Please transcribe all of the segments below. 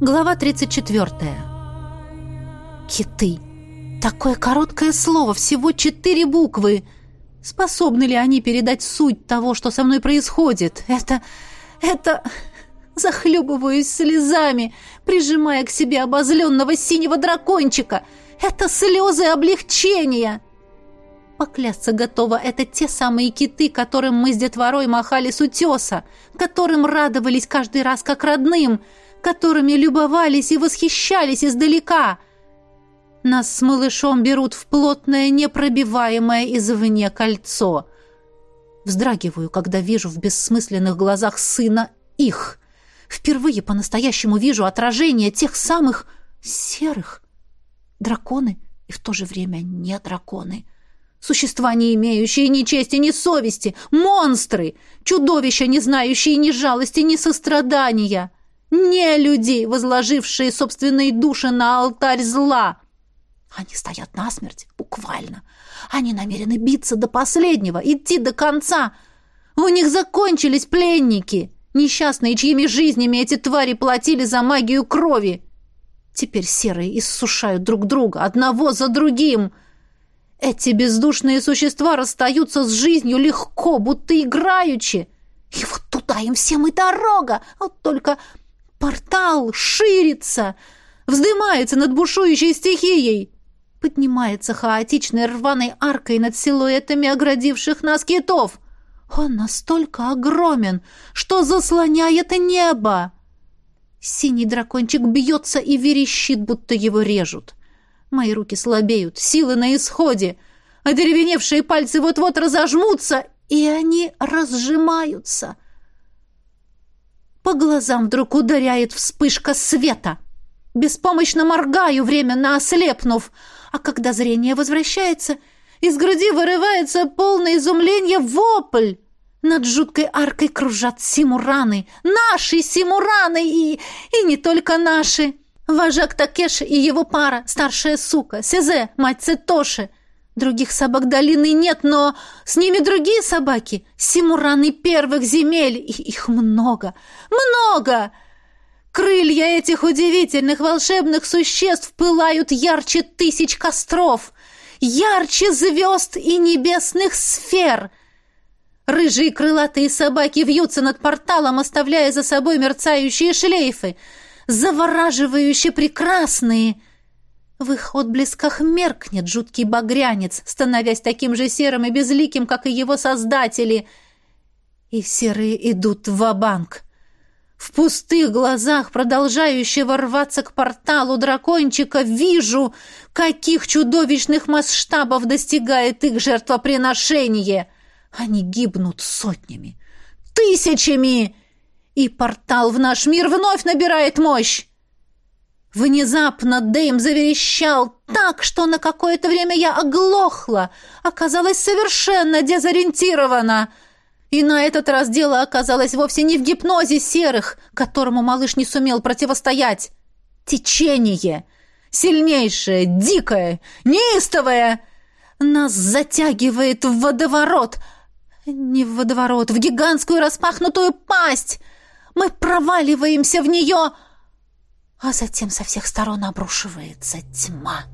Глава 34. Киты. Такое короткое слово, всего четыре буквы. Способны ли они передать суть того, что со мной происходит? Это... это... Захлебываюсь слезами, прижимая к себе обозленного синего дракончика. Это слезы облегчения. Поклясться готова, это те самые киты, которым мы с детворой махали с утеса, которым радовались каждый раз как родным — которыми любовались и восхищались издалека. Нас с малышом берут в плотное, непробиваемое извне кольцо. Вздрагиваю, когда вижу в бессмысленных глазах сына их. Впервые по-настоящему вижу отражение тех самых серых. Драконы и в то же время не драконы. Существа, не имеющие ни чести, ни совести. Монстры! Чудовища, не знающие ни жалости, ни сострадания. Не люди, возложившие собственные души на алтарь зла. Они стоят насмерть, буквально. Они намерены биться до последнего, идти до конца. У них закончились пленники, несчастные, чьими жизнями эти твари платили за магию крови. Теперь серые иссушают друг друга, одного за другим. Эти бездушные существа расстаются с жизнью легко, будто играючи. И вот туда им всем и дорога. Вот только Портал ширится, вздымается над бушующей стихией, поднимается хаотичной рваной аркой над силуэтами оградивших нас китов. Он настолько огромен, что заслоняет небо. Синий дракончик бьется и верещит, будто его режут. Мои руки слабеют, силы на исходе, а деревеневшие пальцы вот-вот разожмутся, и они разжимаются — по глазам вдруг ударяет вспышка света. Беспомощно моргаю, временно ослепнув. А когда зрение возвращается, из груди вырывается полное изумление вопль. Над жуткой аркой кружат симураны. Наши симураны и... и не только наши. Вожак Такеши и его пара, старшая сука, Сезе, мать Цитоши. Других собак долины нет, но с ними другие собаки. Симураны первых земель. И их много. Много! Крылья этих удивительных волшебных существ пылают ярче тысяч костров. Ярче звезд и небесных сфер. Рыжие крылатые собаки вьются над порталом, оставляя за собой мерцающие шлейфы. Завораживающе прекрасные — в их отблесках меркнет жуткий багрянец, становясь таким же серым и безликим, как и его создатели. И серые идут в банк В пустых глазах продолжающего рваться к порталу дракончика вижу, каких чудовищных масштабов достигает их жертвоприношение. Они гибнут сотнями, тысячами, и портал в наш мир вновь набирает мощь. Внезапно Дэйм заверещал так, что на какое-то время я оглохла, оказалась совершенно дезориентирована. И на этот раз дело оказалось вовсе не в гипнозе серых, которому малыш не сумел противостоять. Течение. Сильнейшее, дикое, неистовое. Нас затягивает в водоворот. Не в водоворот, в гигантскую распахнутую пасть. Мы проваливаемся в нее а затем со всех сторон обрушивается тьма.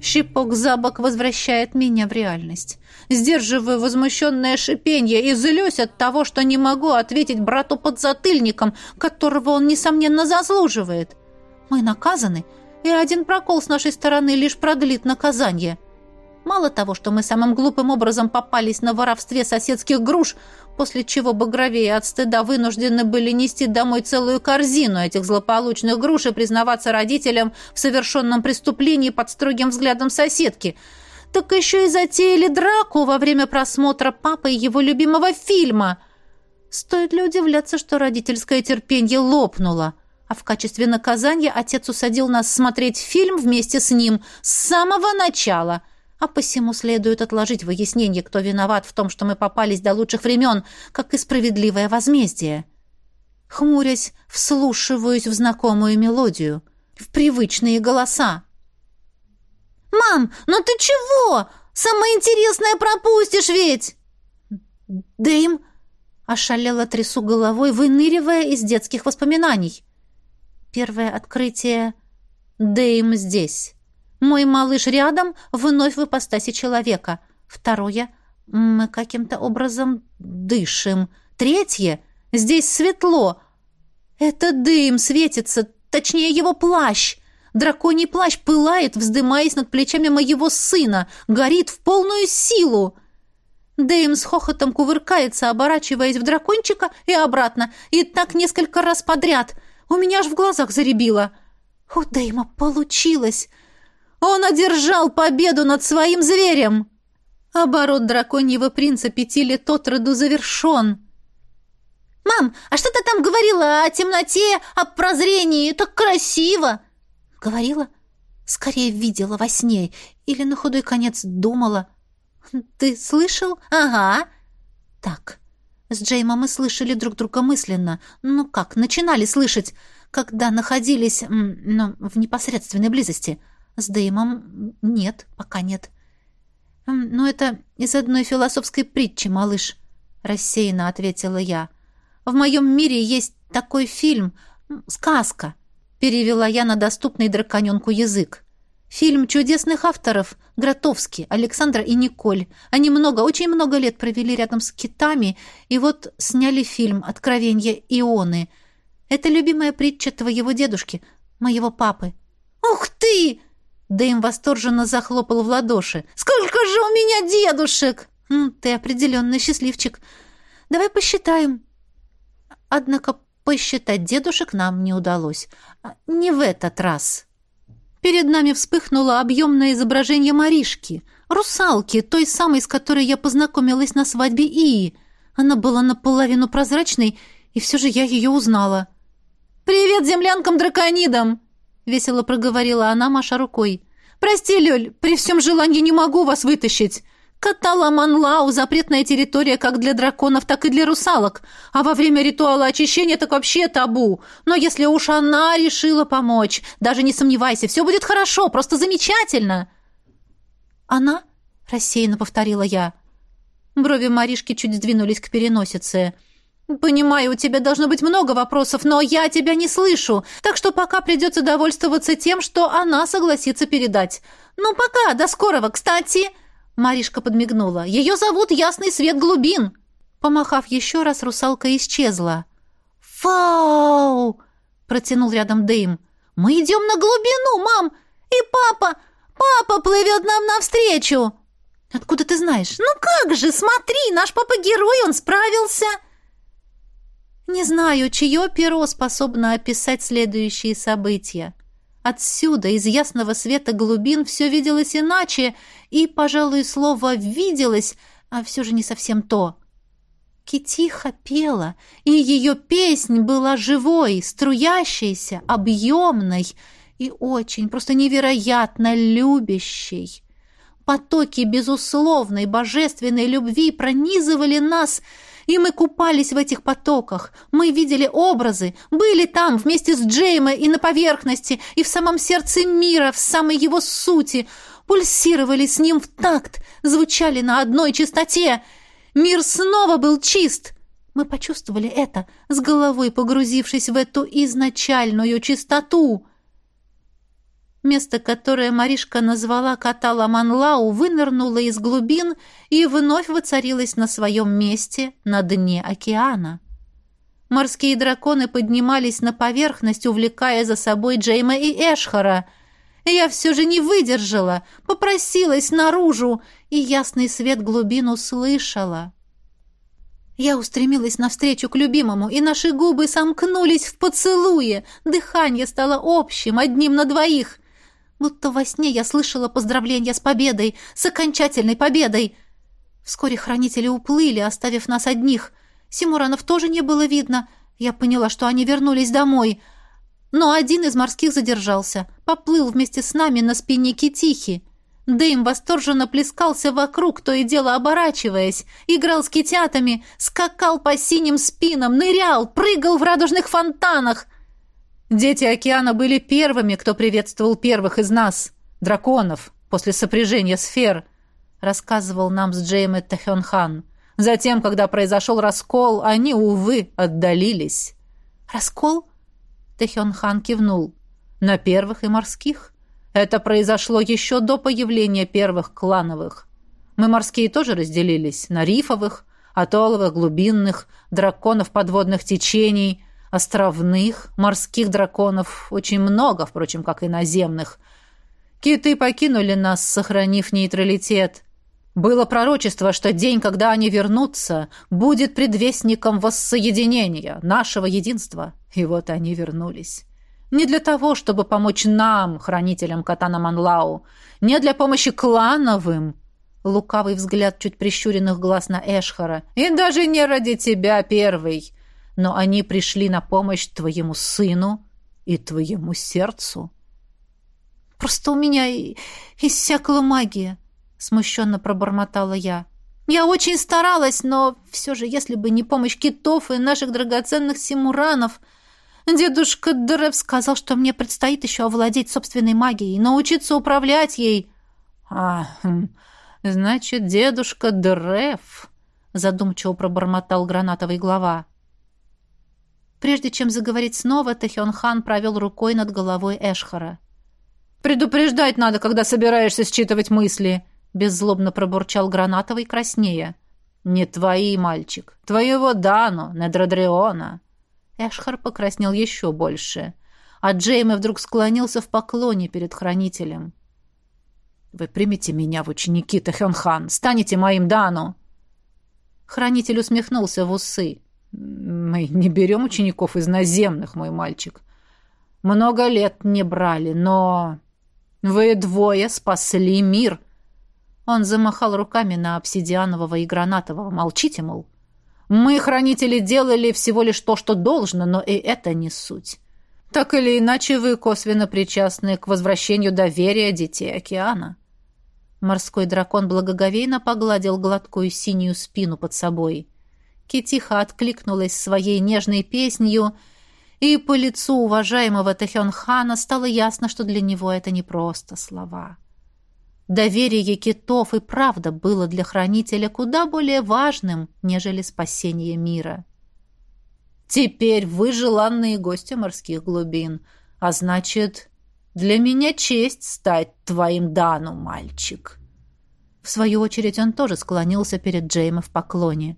Щипок за бок возвращает меня в реальность. Сдерживаю возмущенное шипенье и злюсь от того, что не могу ответить брату под затыльником, которого он, несомненно, заслуживает. Мы наказаны, и один прокол с нашей стороны лишь продлит наказание. Мало того, что мы самым глупым образом попались на воровстве соседских груш, после чего багровее от стыда вынуждены были нести домой целую корзину этих злополучных груш и признаваться родителям в совершенном преступлении под строгим взглядом соседки, так еще и затеяли драку во время просмотра папы его любимого фильма. Стоит ли удивляться, что родительское терпение лопнуло? А в качестве наказания отец усадил нас смотреть фильм вместе с ним с самого начала – а посему следует отложить выяснение, кто виноват в том, что мы попались до лучших времен, как и справедливое возмездие. Хмурясь, вслушиваюсь в знакомую мелодию, в привычные голоса. «Мам, ну ты чего? Самое интересное пропустишь ведь!» «Дэйм?» Ошалело трясу головой, выныривая из детских воспоминаний. Первое открытие — Дэйм здесь. Мой малыш рядом, вновь в ипостаси человека. Второе — мы каким-то образом дышим. Третье — здесь светло. Это дым светится, точнее его плащ. Драконий плащ пылает, вздымаясь над плечами моего сына, горит в полную силу. Дэйм с хохотом кувыркается, оборачиваясь в дракончика и обратно, и так несколько раз подряд. У меня аж в глазах заребило. У Дэйма получилось. Он одержал победу над своим зверем. Оборот драконьего принца пяти лет от роду завершен. «Мам, а что ты там говорила о темноте, о прозрении? Так красиво!» «Говорила? Скорее видела во сне или на худой конец думала». «Ты слышал? Ага». «Так, с Джеймом мы слышали друг друга мысленно. Ну как, начинали слышать, когда находились ну, в непосредственной близости. С Дэймом нет, пока нет». «Но это из одной философской притчи, малыш», — рассеянно ответила я. «В моем мире есть такой фильм, сказка», — перевела я на доступный драконенку язык. Фильм чудесных авторов Гротовский, Александра и Николь. Они много, очень много лет провели рядом с китами, и вот сняли фильм «Откровенье Ионы». Это любимая притча твоего дедушки, моего папы. «Ух ты!» Дэйм восторженно захлопал в ладоши. «Сколько же у меня дедушек!» «Ты определенно счастливчик. Давай посчитаем». Однако посчитать дедушек нам не удалось. Не в этот раз. Перед нами вспыхнуло объемное изображение Маришки, русалки, той самой, с которой я познакомилась на свадьбе Ии. Она была наполовину прозрачной, и все же я ее узнала. «Привет землянкам-драконидам!» — весело проговорила она, маша рукой. «Прости, Лёль, при всем желании не могу вас вытащить. Катала Манлау – запретная территория как для драконов, так и для русалок. А во время ритуала очищения так вообще табу. Но если уж она решила помочь, даже не сомневайся, все будет хорошо, просто замечательно. «Она?» – рассеянно повторила я. Брови Маришки чуть сдвинулись к переносице. «Понимаю, у тебя должно быть много вопросов, но я тебя не слышу, так что пока придется довольствоваться тем, что она согласится передать. Ну, пока, до скорого, кстати!» Маришка подмигнула. «Ее зовут Ясный Свет Глубин!» Помахав еще раз, русалка исчезла. «Фау!» — протянул рядом Дэйм. «Мы идем на глубину, мам! И папа! Папа плывет нам навстречу!» «Откуда ты знаешь?» «Ну как же, смотри, наш папа-герой, он справился!» Не знаю, чье перо способно описать следующие события. Отсюда, из ясного света глубин, все виделось иначе, и, пожалуй, слово «виделось», а все же не совсем то. Китиха пела, и ее песнь была живой, струящейся, объемной и очень, просто невероятно любящей. Потоки безусловной божественной любви пронизывали нас — и мы купались в этих потоках. Мы видели образы, были там вместе с Джейма и на поверхности, и в самом сердце мира, в самой его сути. Пульсировали с ним в такт, звучали на одной частоте. Мир снова был чист. Мы почувствовали это, с головой погрузившись в эту изначальную чистоту. Место, которое Маришка назвала Катала Манлау, вынырнуло из глубин и вновь воцарилось на своем месте на дне океана. Морские драконы поднимались на поверхность, увлекая за собой Джейма и Эшхара. Я все же не выдержала, попросилась наружу, и ясный свет глубин услышала. Я устремилась навстречу к любимому, и наши губы сомкнулись в поцелуе. Дыхание стало общим, одним на двоих. Будто во сне я слышала поздравления с победой, с окончательной победой. Вскоре хранители уплыли, оставив нас одних. Симуранов тоже не было видно. Я поняла, что они вернулись домой. Но один из морских задержался, поплыл вместе с нами на спине Китихи. Дэйм восторженно плескался вокруг, то и дело оборачиваясь, играл с китятами, скакал по синим спинам, нырял, прыгал в радужных фонтанах. Дети океана были первыми, кто приветствовал первых из нас, драконов, после сопряжения сфер, рассказывал нам с Джейме Тахёнхан. Затем, когда произошел раскол, они, увы, отдалились. «Раскол?» Тэхён Хан кивнул. «На первых и морских. Это произошло еще до появления первых клановых. Мы морские тоже разделились на рифовых, атолловых, глубинных, драконов подводных течений, островных, морских драконов, очень много, впрочем, как и наземных. Киты покинули нас, сохранив нейтралитет. Было пророчество, что день, когда они вернутся, будет предвестником воссоединения, нашего единства. И вот они вернулись. Не для того, чтобы помочь нам, хранителям Катана Манлау, не для помощи клановым. Лукавый взгляд чуть прищуренных глаз на Эшхара. И даже не ради тебя первый. Но они пришли на помощь твоему сыну и твоему сердцу. Просто у меня иссякла магия смущенно пробормотала я. Я очень старалась, но все же, если бы не помощь китов и наших драгоценных симуранов... Дедушка Древ сказал, что мне предстоит еще овладеть собственной магией, научиться управлять ей. А, хм, значит, дедушка Древ, задумчиво пробормотал гранатовый глава. Прежде чем заговорить снова, Тэхён Хан провел рукой над головой Эшхара. «Предупреждать надо, когда собираешься считывать мысли», беззлобно пробурчал Гранатовый краснея. «Не твои, мальчик. Твоего Дану, Недрадриона». Эшхар покраснел еще больше, а Джейме вдруг склонился в поклоне перед хранителем. «Вы примите меня в ученики, Тахенхан, станете моим Дану!» Хранитель усмехнулся в усы. «Мы не берем учеников из наземных, мой мальчик. Много лет не брали, но вы двое спасли мир, он замахал руками на обсидианового и гранатового. «Молчите, мол». «Мы, хранители, делали всего лишь то, что должно, но и это не суть. Так или иначе, вы косвенно причастны к возвращению доверия детей океана». Морской дракон благоговейно погладил гладкую синюю спину под собой. Китиха откликнулась своей нежной песнью, и по лицу уважаемого Тахёнхана стало ясно, что для него это не просто слова. Доверие китов и правда было для хранителя куда более важным, нежели спасение мира. Теперь вы желанные гости морских глубин, а значит, для меня честь стать твоим Дану, мальчик. В свою очередь он тоже склонился перед Джеймом в поклоне.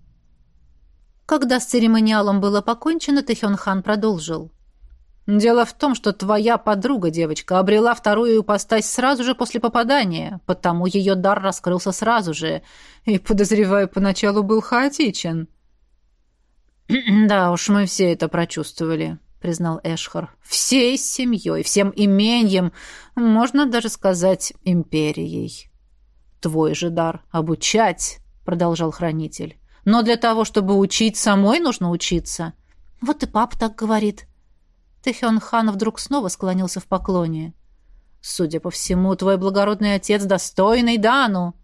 Когда с церемониалом было покончено, Тэхён Хан продолжил. Дело в том, что твоя подруга, девочка, обрела вторую ипостась сразу же после попадания, потому ее дар раскрылся сразу же, и, подозреваю, поначалу был хаотичен. «Да уж, мы все это прочувствовали», — признал Эшхар. «Всей семьей, всем имением, можно даже сказать, империей». «Твой же дар — обучать», — продолжал хранитель. «Но для того, чтобы учить, самой нужно учиться». «Вот и пап так говорит», Тэхён Хан вдруг снова склонился в поклоне. «Судя по всему, твой благородный отец достойный Дану».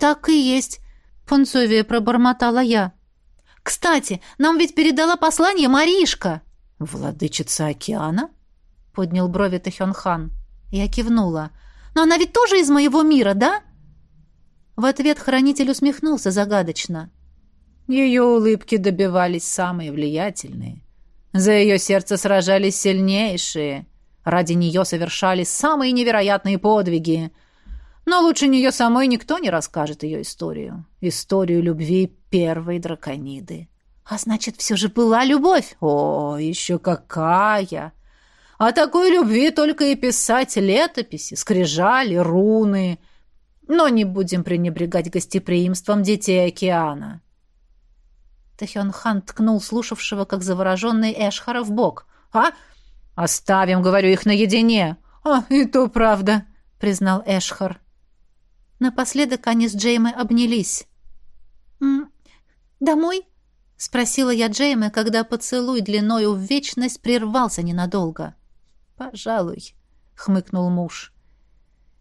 «Так и есть», — пунцовее пробормотала я. «Кстати, нам ведь передала послание Маришка». «Владычица океана?» — поднял брови Тэхён Хан. Я кивнула. «Но она ведь тоже из моего мира, да?» В ответ хранитель усмехнулся загадочно. Ее улыбки добивались самые влиятельные. За ее сердце сражались сильнейшие. Ради нее совершали самые невероятные подвиги. Но лучше нее самой никто не расскажет ее историю. Историю любви первой дракониды. А значит, все же была любовь? О, еще какая! О такой любви только и писать летописи, скрижали, руны. Но не будем пренебрегать гостеприимством детей океана. Тэхён Хан ткнул слушавшего, как завороженный Эшхара, в бок. «А? Оставим, говорю, их наедине!» «А, и то правда», — признал Эшхар. Напоследок они с Джеймой обнялись. «Домой?» — спросила я Джейма, когда поцелуй длиною в вечность прервался ненадолго. «Пожалуй», — хмыкнул муж.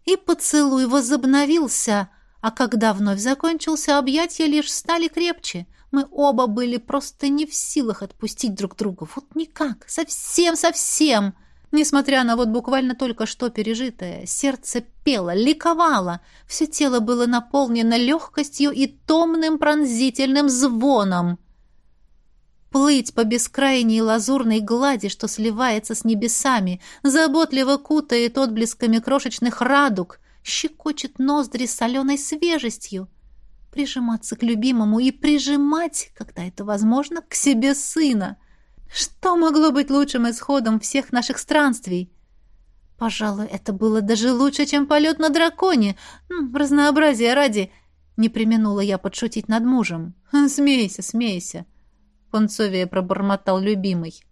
И поцелуй возобновился, а когда вновь закончился, объятия лишь стали крепче. Мы оба были просто не в силах отпустить друг друга. Вот никак. Совсем-совсем. Несмотря на вот буквально только что пережитое, сердце пело, ликовало, все тело было наполнено легкостью и томным пронзительным звоном. Плыть по бескрайней лазурной глади, что сливается с небесами, заботливо кутает отблесками крошечных радуг, щекочет ноздри соленой свежестью. Прижиматься к любимому и прижимать, когда это возможно, к себе сына — что могло быть лучшим исходом всех наших странствий? Пожалуй, это было даже лучше, чем полет на драконе. Ну, разнообразие ради. Не применула я подшутить над мужем. Смейся, смейся. Пунцовее пробормотал любимый.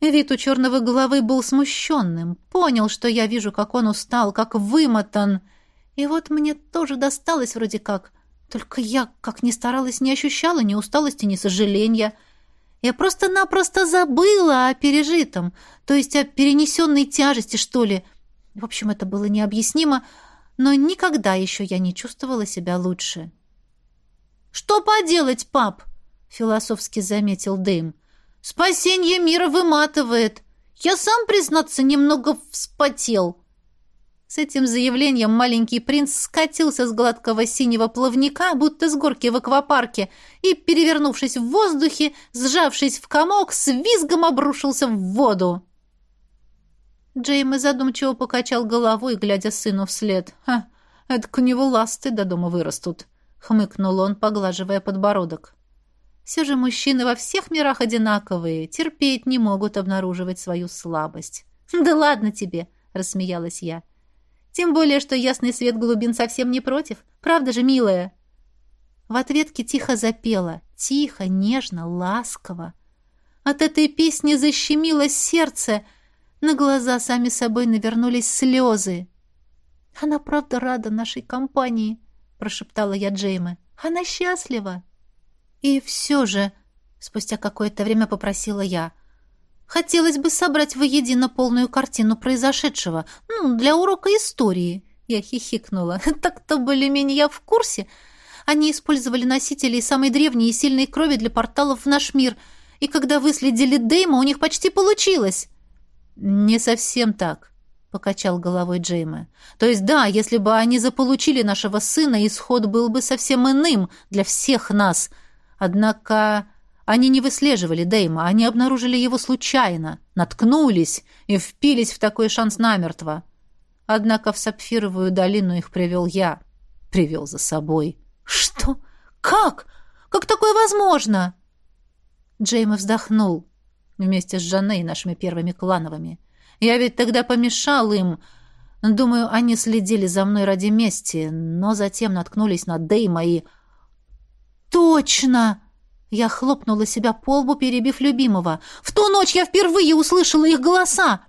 Вид у черного головы был смущенным. Понял, что я вижу, как он устал, как вымотан. И вот мне тоже досталось вроде как. Только я, как ни старалась, не ощущала ни усталости, ни сожаления. Я просто-напросто забыла о пережитом, то есть о перенесенной тяжести, что ли. В общем, это было необъяснимо, но никогда еще я не чувствовала себя лучше. «Что поделать, пап?» — философски заметил Дэйм. «Спасение мира выматывает. Я сам, признаться, немного вспотел». С этим заявлением маленький принц скатился с гладкого синего плавника, будто с горки в аквапарке, и, перевернувшись в воздухе, сжавшись в комок, с визгом обрушился в воду. Джейми задумчиво покачал головой, глядя сыну вслед. «Ха, это у него ласты до дома вырастут», — хмыкнул он, поглаживая подбородок. «Все же мужчины во всех мирах одинаковые, терпеть не могут обнаруживать свою слабость». «Да ладно тебе», — рассмеялась я. Тем более, что ясный свет глубин совсем не против. Правда же, милая?» В ответке тихо запела. Тихо, нежно, ласково. От этой песни защемило сердце. На глаза сами собой навернулись слезы. «Она правда рада нашей компании», — прошептала я Джейме. «Она счастлива». «И все же», — спустя какое-то время попросила я, — Хотелось бы собрать воедино полную картину произошедшего. Ну, для урока истории. Я хихикнула. Так-то более-менее в курсе. Они использовали носители самой древней и сильной крови для порталов в наш мир. И когда выследили Дейма, у них почти получилось. Не совсем так, покачал головой Джейма. То есть да, если бы они заполучили нашего сына, исход был бы совсем иным для всех нас. Однако они не выслеживали Дейма, они обнаружили его случайно, наткнулись и впились в такой шанс намертво. Однако в Сапфировую долину их привел я. Привел за собой. «Что? Как? Как такое возможно?» Джейма вздохнул вместе с Жанной, нашими первыми клановыми. «Я ведь тогда помешал им. Думаю, они следили за мной ради мести, но затем наткнулись на Дейма и...» «Точно!» Я хлопнула себя по лбу, перебив любимого. «В ту ночь я впервые услышала их голоса!»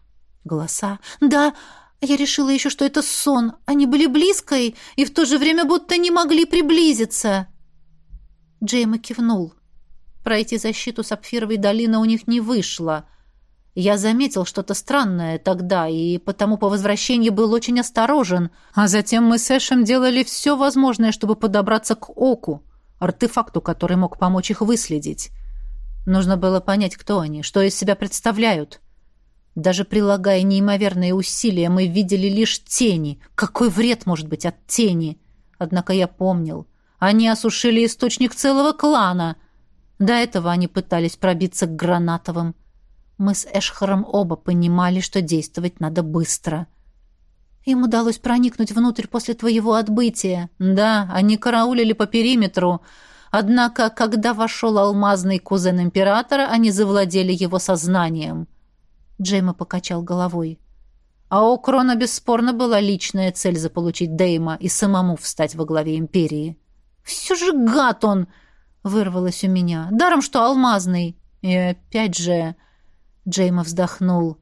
«Голоса? Да, я решила еще, что это сон. Они были близко и, и в то же время будто не могли приблизиться». Джейма кивнул. Пройти защиту Сапфировой долины у них не вышло. Я заметил что-то странное тогда, и потому по возвращении был очень осторожен. А затем мы с Эшем делали все возможное, чтобы подобраться к Оку артефакту, который мог помочь их выследить. Нужно было понять, кто они, что из себя представляют. Даже прилагая неимоверные усилия, мы видели лишь тени. Какой вред может быть от тени? Однако я помнил. Они осушили источник целого клана. До этого они пытались пробиться к Гранатовым. Мы с Эшхаром оба понимали, что действовать надо быстро. Им удалось проникнуть внутрь после твоего отбытия. Да, они караулили по периметру. Однако, когда вошел алмазный кузен императора, они завладели его сознанием. Джейма покачал головой. А у Крона бесспорно была личная цель заполучить Дейма и самому встать во главе империи. «Все же гад он!» — вырвалось у меня. «Даром, что алмазный!» И опять же... Джейма вздохнул.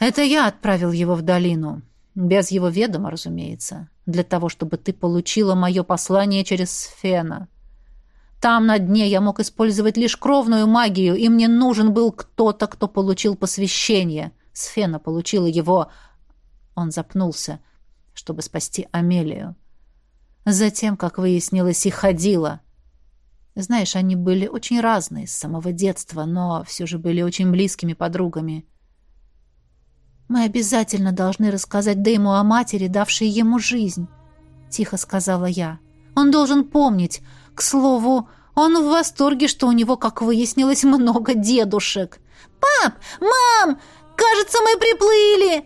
«Это я отправил его в долину. Без его ведома, разумеется. Для того, чтобы ты получила мое послание через Сфена. Там на дне я мог использовать лишь кровную магию, и мне нужен был кто-то, кто получил посвящение. Сфена получила его... Он запнулся, чтобы спасти Амелию. Затем, как выяснилось, и ходила. Знаешь, они были очень разные с самого детства, но все же были очень близкими подругами. Мы обязательно должны рассказать Дэйму о матери, давшей ему жизнь, тихо сказала я. Он должен помнить. К слову, он в восторге, что у него, как выяснилось, много дедушек. «Пап! Мам! Кажется, мы приплыли!»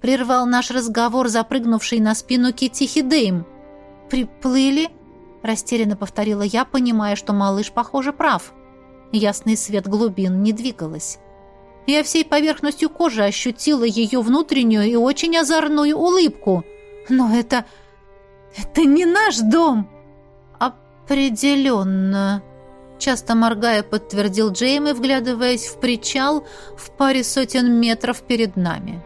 Прервал наш разговор запрыгнувший на спину Китти Хидейм. «Приплыли?» Растерянно повторила я, понимая, что малыш, похоже, прав. Ясный свет глубин не двигалась. Я всей поверхностью кожи ощутила ее внутреннюю и очень озорную улыбку. Но это... это не наш дом. Определенно. Часто моргая, подтвердил Джейми, вглядываясь в причал в паре сотен метров перед нами.